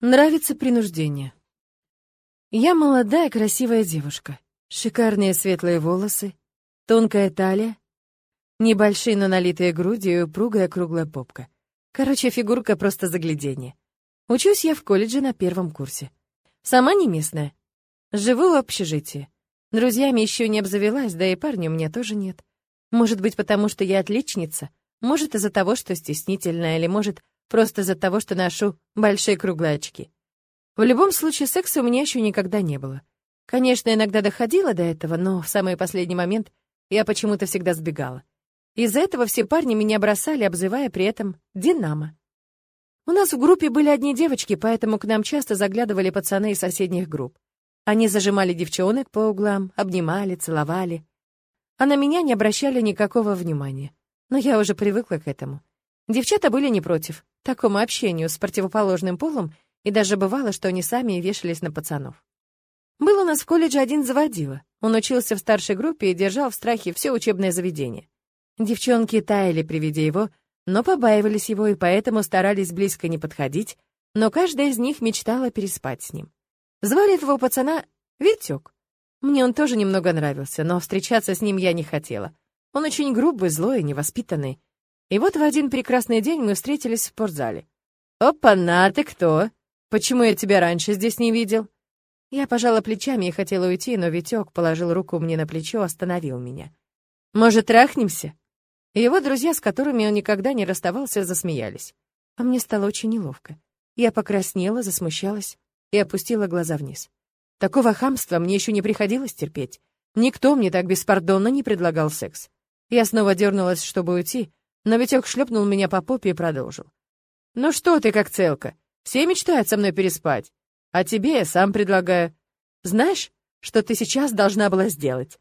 Нравится принуждение. Я молодая, красивая девушка. Шикарные светлые волосы, тонкая талия, небольшие, но налитые груди и упругая круглая попка. Короче, фигурка просто загляденье. Учусь я в колледже на первом курсе. Сама не местная. Живу в общежитии. Друзьями еще не обзавелась, да и парня у меня тоже нет. Может быть, потому что я отличница, может, из-за того, что стеснительная, или, может, просто из-за того, что ношу большие круглые очки. В любом случае, секса у меня еще никогда не было. Конечно, иногда доходило до этого, но в самый последний момент я почему-то всегда сбегала. Из-за этого все парни меня бросали, обзывая при этом «Динамо». У нас в группе были одни девочки, поэтому к нам часто заглядывали пацаны из соседних групп. Они зажимали девчонок по углам, обнимали, целовали. А на меня не обращали никакого внимания. Но я уже привыкла к этому. Девчата были не против такому общению с противоположным полом, и даже бывало, что они сами вешались на пацанов. Был у нас в колледже один заводила. Он учился в старшей группе и держал в страхе все учебное заведение. Девчонки таяли при виде его, но побаивались его и поэтому старались близко не подходить, но каждая из них мечтала переспать с ним. Звали этого пацана Витек. Мне он тоже немного нравился, но встречаться с ним я не хотела. Он очень грубый, злой невоспитанный. И вот в один прекрасный день мы встретились в спортзале. «Опа-на, ты кто? Почему я тебя раньше здесь не видел?» Я пожала плечами и хотела уйти, но Витек положил руку мне на плечо, остановил меня. «Может, трахнемся?» Его друзья, с которыми он никогда не расставался, засмеялись. А мне стало очень неловко. Я покраснела, засмущалась и опустила глаза вниз. Такого хамства мне еще не приходилось терпеть. Никто мне так беспардонно не предлагал секс. Я снова дернулась, чтобы уйти, но Витек шлепнул меня по попе и продолжил. «Ну что ты, как целка? Все мечтают со мной переспать. А тебе я сам предлагаю. Знаешь, что ты сейчас должна была сделать?»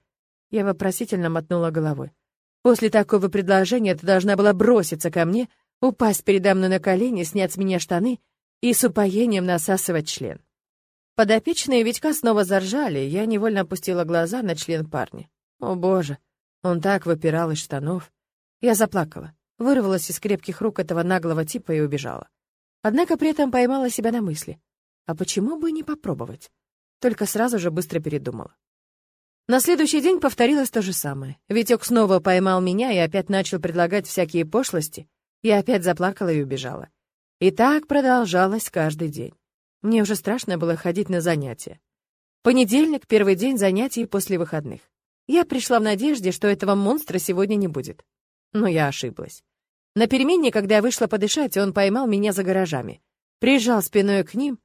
Я вопросительно мотнула головой. «После такого предложения ты должна была броситься ко мне, упасть передо мной на колени, снять с меня штаны и с упоением насасывать член». Подопечные Витька снова заржали, я невольно опустила глаза на член парня. О боже, он так выпирал из штанов. Я заплакала, вырвалась из крепких рук этого наглого типа и убежала. Однако при этом поймала себя на мысли. А почему бы не попробовать? Только сразу же быстро передумала. На следующий день повторилось то же самое. Витек снова поймал меня и опять начал предлагать всякие пошлости. Я опять заплакала и убежала. И так продолжалось каждый день. Мне уже страшно было ходить на занятия. Понедельник — первый день занятий после выходных. Я пришла в надежде, что этого монстра сегодня не будет. Но я ошиблась. На перемене, когда я вышла подышать, он поймал меня за гаражами, прижал спиной к ним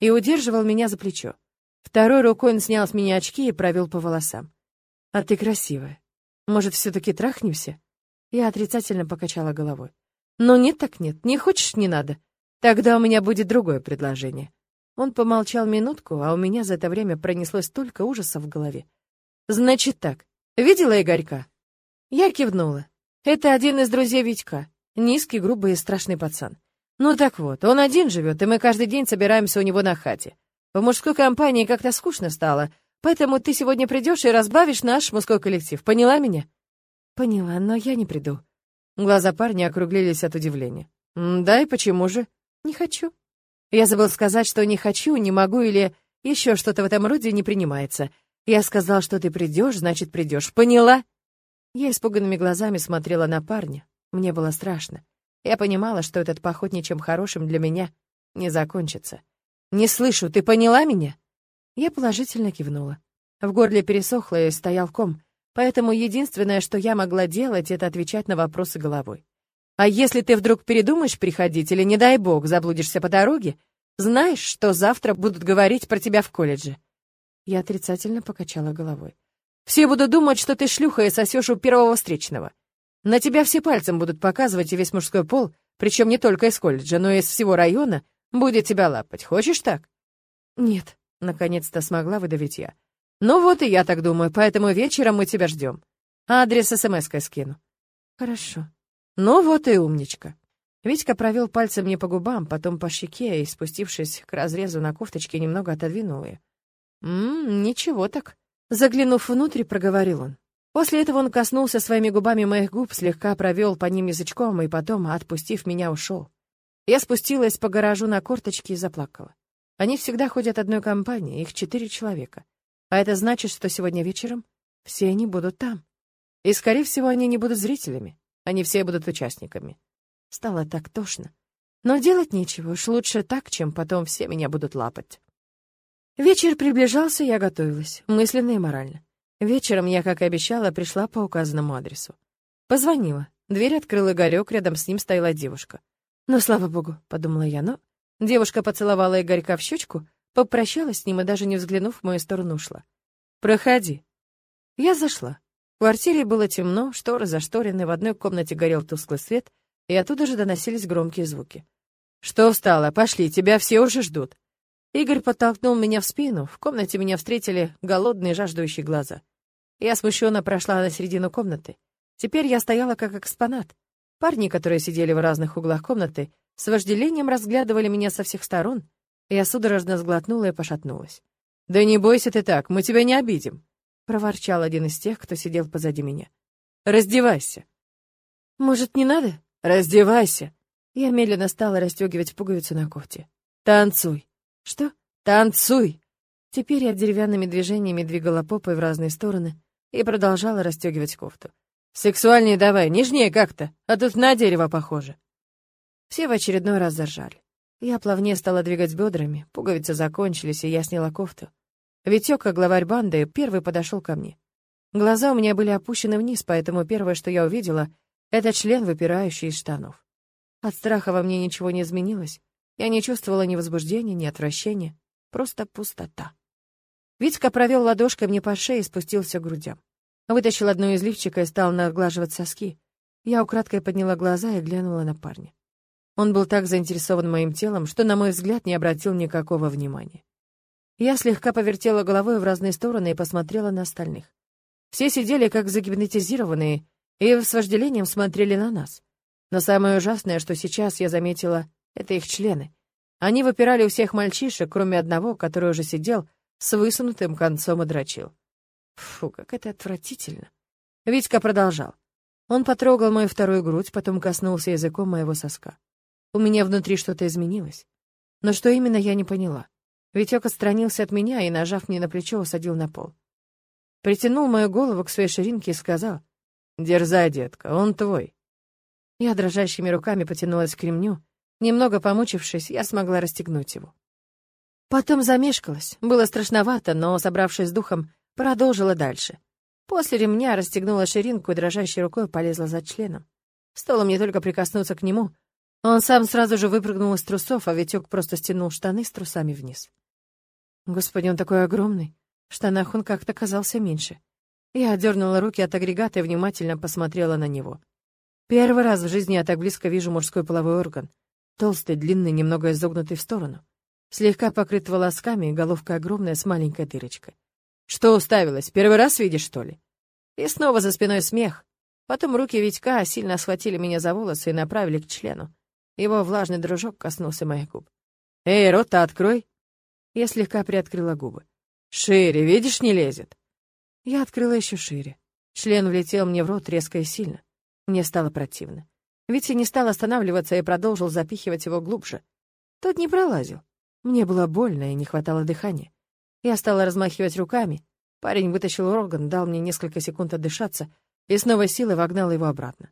и удерживал меня за плечо. Второй рукой он снял с меня очки и провел по волосам. «А ты красивая. Может, все-таки трахнемся?» Я отрицательно покачала головой. «Ну нет так нет, не хочешь — не надо. Тогда у меня будет другое предложение». Он помолчал минутку, а у меня за это время пронеслось столько ужасов в голове. «Значит так, видела Игорька?» Я кивнула. Это один из друзей Витька. Низкий, грубый и страшный пацан. Ну так вот, он один живет, и мы каждый день собираемся у него на хате. В мужской компании как-то скучно стало, поэтому ты сегодня придешь и разбавишь наш мужской коллектив. Поняла меня? Поняла, но я не приду. Глаза парня округлились от удивления. Да и почему же? Не хочу. Я забыл сказать, что не хочу, не могу или еще что-то в этом роде не принимается. Я сказал, что ты придешь, значит, придешь. Поняла? Я испуганными глазами смотрела на парня. Мне было страшно. Я понимала, что этот поход ничем хорошим для меня не закончится. «Не слышу, ты поняла меня?» Я положительно кивнула. В горле пересохло и стоял ком, поэтому единственное, что я могла делать, это отвечать на вопросы головой. «А если ты вдруг передумаешь приходить или, не дай бог, заблудишься по дороге, знаешь, что завтра будут говорить про тебя в колледже?» Я отрицательно покачала головой. «Все будут думать, что ты шлюха и сосешь у первого встречного. На тебя все пальцем будут показывать и весь мужской пол, причем не только из колледжа, но и из всего района, будет тебя лапать. Хочешь так?» «Нет», — наконец-то смогла выдавить я. «Ну вот и я так думаю, поэтому вечером мы тебя ждем. Адрес смс-кой скину». «Хорошо». «Ну вот и умничка». Витька провел пальцем мне по губам, потом по щеке и, спустившись к разрезу на кофточке, немного отодвинул ее. «Ммм, ничего так». Заглянув внутрь, проговорил он. После этого он коснулся своими губами моих губ, слегка провел по ним язычком и потом, отпустив меня, ушел. Я спустилась по гаражу на корточки и заплакала. Они всегда ходят одной компанией, их четыре человека. А это значит, что сегодня вечером все они будут там. И, скорее всего, они не будут зрителями. Они все будут участниками. Стало так тошно. Но делать нечего, уж лучше так, чем потом все меня будут лапать. Вечер приближался, я готовилась, мысленно и морально. Вечером я, как и обещала, пришла по указанному адресу. Позвонила. Дверь открыл Игорёк, рядом с ним стояла девушка. «Ну, слава богу», — подумала я, но... Девушка поцеловала Игорька в щечку, попрощалась с ним и даже не взглянув в мою сторону ушла. «Проходи». Я зашла. В квартире было темно, шторы зашторены, в одной комнате горел тусклый свет, и оттуда же доносились громкие звуки. «Что встала? Пошли, тебя все уже ждут». Игорь подтолкнул меня в спину, в комнате меня встретили голодные жаждущие глаза. Я смущенно прошла на середину комнаты. Теперь я стояла как экспонат. Парни, которые сидели в разных углах комнаты, с вожделением разглядывали меня со всех сторон. Я судорожно сглотнула и пошатнулась. «Да не бойся ты так, мы тебя не обидим», — проворчал один из тех, кто сидел позади меня. «Раздевайся». «Может, не надо?» «Раздевайся!» Я медленно стала расстегивать пуговицу на кофте. «Танцуй!» «Что?» «Танцуй!» Теперь я деревянными движениями двигала попой в разные стороны и продолжала расстегивать кофту. «Сексуальнее давай, нежнее как-то, а тут на дерево похоже». Все в очередной раз заржали. Я плавнее стала двигать бедрами, пуговицы закончились, и я сняла кофту. Витёка, главарь банды, первый подошел ко мне. Глаза у меня были опущены вниз, поэтому первое, что я увидела, это член, выпирающий из штанов. От страха во мне ничего не изменилось. Я не чувствовала ни возбуждения, ни отвращения. Просто пустота. Витька провел ладошкой мне по шее и спустился к грудям. Вытащил одну из лифчика и стал наглаживать соски. Я украдкой подняла глаза и глянула на парня. Он был так заинтересован моим телом, что, на мой взгляд, не обратил никакого внимания. Я слегка повертела головой в разные стороны и посмотрела на остальных. Все сидели как загипнотизированные, и с вожделением смотрели на нас. Но самое ужасное, что сейчас я заметила, это их члены. Они выпирали у всех мальчишек, кроме одного, который уже сидел с высунутым концом и дрочил. Фу, как это отвратительно. Витька продолжал. Он потрогал мою вторую грудь, потом коснулся языком моего соска. У меня внутри что-то изменилось. Но что именно, я не поняла. Витек отстранился от меня и, нажав мне на плечо, усадил на пол. Притянул мою голову к своей ширинке и сказал — Дерзай, детка, он твой. Я дрожащими руками потянулась к ремню. Немного помучившись, я смогла расстегнуть его. Потом замешкалась. Было страшновато, но, собравшись с духом, продолжила дальше. После ремня расстегнула ширинку и дрожащей рукой полезла за членом. Стоило мне только прикоснуться к нему. Он сам сразу же выпрыгнул из трусов, а Витек просто стянул штаны с трусами вниз. Господи, он такой огромный. В штанах он как-то казался меньше. Я отдернула руки от агрегата и внимательно посмотрела на него. Первый раз в жизни я так близко вижу мужской половой орган. Толстый, длинный, немного изогнутый в сторону. Слегка покрыт волосками, головка огромная с маленькой дырочкой. «Что уставилась? Первый раз видишь, что ли?» И снова за спиной смех. Потом руки Витька сильно схватили меня за волосы и направили к члену. Его влажный дружок коснулся моих губ. «Эй, рот-то открой!» Я слегка приоткрыла губы. «Шире, видишь, не лезет!» Я открыла еще шире. Член влетел мне в рот резко и сильно. Мне стало противно. Витя не стал останавливаться и продолжил запихивать его глубже. Тот не пролазил. Мне было больно и не хватало дыхания. Я стала размахивать руками. Парень вытащил орган, дал мне несколько секунд отдышаться и с новой силой вогнал его обратно.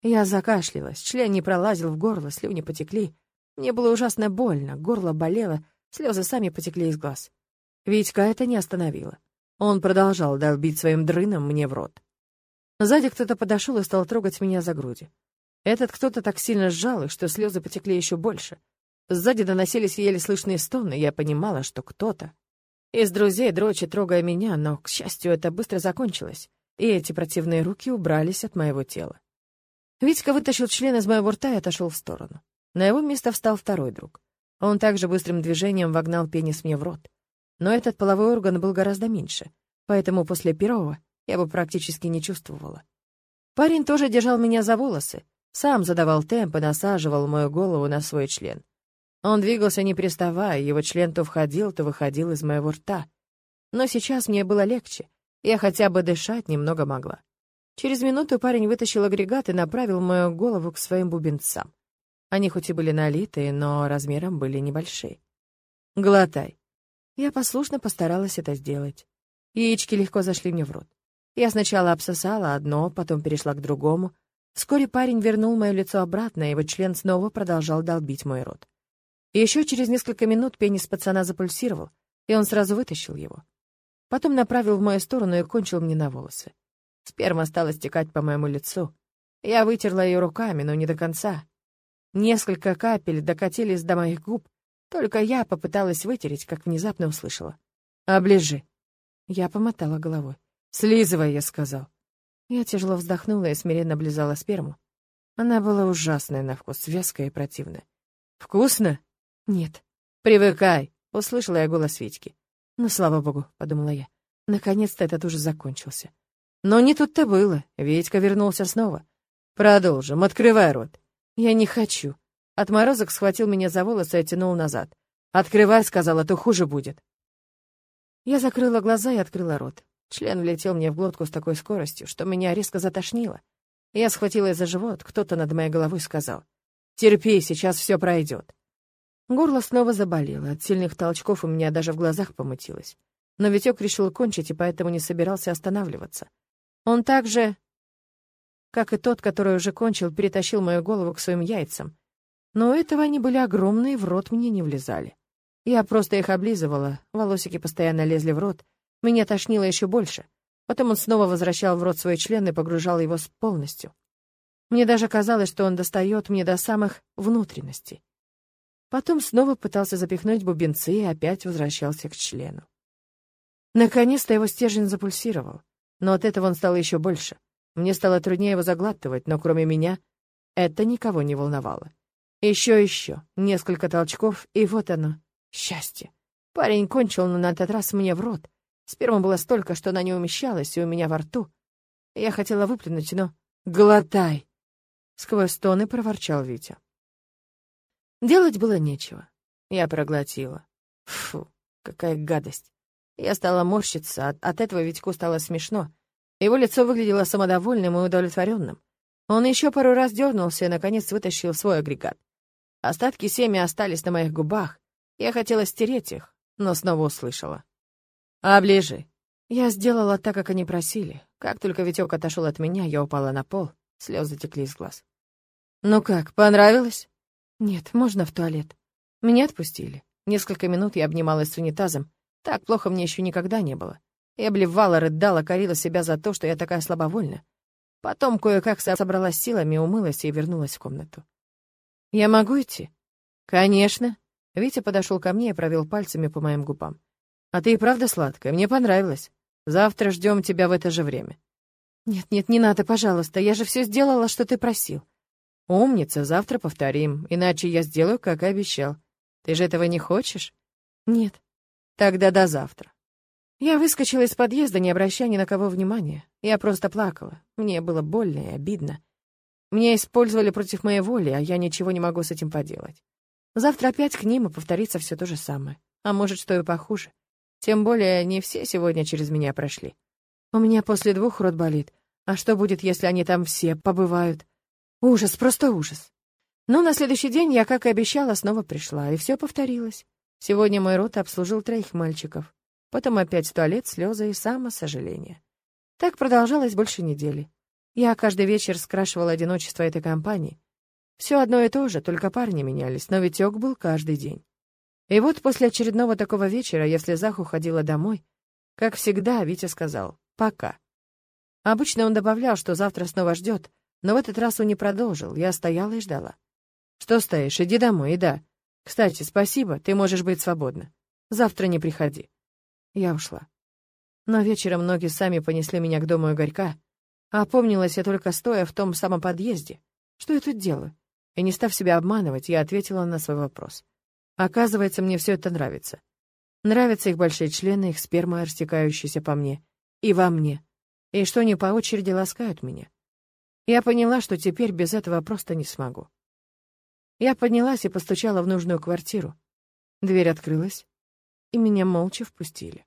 Я закашлялась, член не пролазил в горло, слюни потекли. Мне было ужасно больно, горло болело, слезы сами потекли из глаз. Витька это не остановило. Он продолжал долбить своим дрыном мне в рот. Сзади кто-то подошел и стал трогать меня за груди. Этот кто-то так сильно сжал их, что слезы потекли еще больше. Сзади доносились еле слышные стоны, я понимала, что кто-то. Из друзей дрочи, трогая меня, но, к счастью, это быстро закончилось, и эти противные руки убрались от моего тела. Витька вытащил член из моего рта и отошел в сторону. На его место встал второй друг. Он также быстрым движением вогнал пенис мне в рот. Но этот половой орган был гораздо меньше, поэтому после первого я бы практически не чувствовала. Парень тоже держал меня за волосы, сам задавал темп и насаживал мою голову на свой член. Он двигался не приставая, его член то входил, то выходил из моего рта. Но сейчас мне было легче, я хотя бы дышать немного могла. Через минуту парень вытащил агрегат и направил мою голову к своим бубенцам. Они хоть и были налитые, но размером были небольшие. «Глотай». Я послушно постаралась это сделать. Яички легко зашли мне в рот. Я сначала обсосала одно, потом перешла к другому. Вскоре парень вернул мое лицо обратно, и его член снова продолжал долбить мой рот. Еще через несколько минут пенис пацана запульсировал, и он сразу вытащил его. Потом направил в мою сторону и кончил мне на волосы. Сперма стала стекать по моему лицу. Я вытерла ее руками, но не до конца. Несколько капель докатились до моих губ, только я попыталась вытереть, как внезапно услышала. «Оближи». Я помотала головой. «Слизывай», — я сказал. Я тяжело вздохнула и смиренно облизала сперму. Она была ужасная на вкус, вязкая и противная. «Вкусно?» «Нет». «Привыкай», — услышала я голос Витьки. «Ну, слава богу», — подумала я. Наконец-то этот ужас закончился. Но не тут-то было. Витька вернулся снова. «Продолжим. Открывай рот». «Я не хочу». Отморозок схватил меня за волосы и оттянул назад. «Открывай», — сказал, — «а то хуже будет». Я закрыла глаза и открыла рот. Член влетел мне в глотку с такой скоростью, что меня резко затошнило. Я схватилась за живот, кто-то над моей головой сказал. «Терпи, сейчас все пройдет». Горло снова заболело, от сильных толчков у меня даже в глазах помутилось. Но Витек решил кончить и поэтому не собирался останавливаться. Он также, как и тот, который уже кончил, перетащил мою голову к своим яйцам. Но у этого они были огромные, в рот мне не влезали. Я просто их облизывала, волосики постоянно лезли в рот, меня тошнило еще больше. Потом он снова возвращал в рот свой член и погружал его полностью. Мне даже казалось, что он достает мне до самых внутренностей. Потом снова пытался запихнуть бубенцы и опять возвращался к члену. Наконец-то его стержень запульсировал, но от этого он стал еще больше. Мне стало труднее его заглатывать, но кроме меня это никого не волновало. Еще, еще, несколько толчков, и вот оно, счастье. Парень кончил, но на этот раз мне в рот. Сперма было столько, что она не умещалась и у меня во рту. Я хотела выплюнуть, но... «Глотай!» Сквозь стоны проворчал Витя. Делать было нечего. Я проглотила. Фу, какая гадость. Я стала морщиться, от, от этого Витьку стало смешно. Его лицо выглядело самодовольным и удовлетворенным. Он еще пару раз дернулся и, наконец, вытащил свой агрегат. Остатки семя остались на моих губах. Я хотела стереть их, но снова услышала. «А ближе!» Я сделала так, как они просили. Как только Витек отошел от меня, я упала на пол. Слезы текли из глаз. «Ну как, понравилось?» «Нет, можно в туалет». Меня отпустили. Несколько минут я обнималась с унитазом. Так плохо мне еще никогда не было. Я блевала, рыдала, корила себя за то, что я такая слабовольна. Потом кое-как собралась силами, умылась и вернулась в комнату. «Я могу идти?» «Конечно». Витя подошел ко мне и провел пальцами по моим губам. А ты и правда сладкая, мне понравилось. Завтра ждем тебя в это же время. Нет, нет, не надо, пожалуйста, я же все сделала, что ты просил. Умница, завтра повторим, иначе я сделаю, как и обещал. Ты же этого не хочешь? Нет. Тогда до завтра. Я выскочила из подъезда, не обращая ни на кого внимания. Я просто плакала. Мне было больно и обидно. Меня использовали против моей воли, а я ничего не могу с этим поделать. Завтра опять к ним и повторится все то же самое. А может, что и похуже. Тем более, не все сегодня через меня прошли. У меня после двух рот болит. А что будет, если они там все побывают? Ужас, просто ужас. Но на следующий день я, как и обещала, снова пришла, и все повторилось. Сегодня мой рот обслужил троих мальчиков. Потом опять в туалет, слезы и самосожаление. Так продолжалось больше недели. Я каждый вечер скрашивала одиночество этой компании. Все одно и то же, только парни менялись, но Витек был каждый день. И вот после очередного такого вечера я в слезах уходила домой. Как всегда, Витя сказал «пока». Обычно он добавлял, что завтра снова ждет, но в этот раз он не продолжил, я стояла и ждала. «Что стоишь? Иди домой, и да. Кстати, спасибо, ты можешь быть свободна. Завтра не приходи». Я ушла. Но вечером ноги сами понесли меня к дому Игорька, а опомнилась я только стоя в том самом подъезде. Что я тут делаю? И не став себя обманывать, я ответила на свой вопрос. Оказывается, мне все это нравится. Нравятся их большие члены, их сперма, растекающаяся по мне. И во мне. И что они по очереди ласкают меня. Я поняла, что теперь без этого просто не смогу. Я поднялась и постучала в нужную квартиру. Дверь открылась, и меня молча впустили.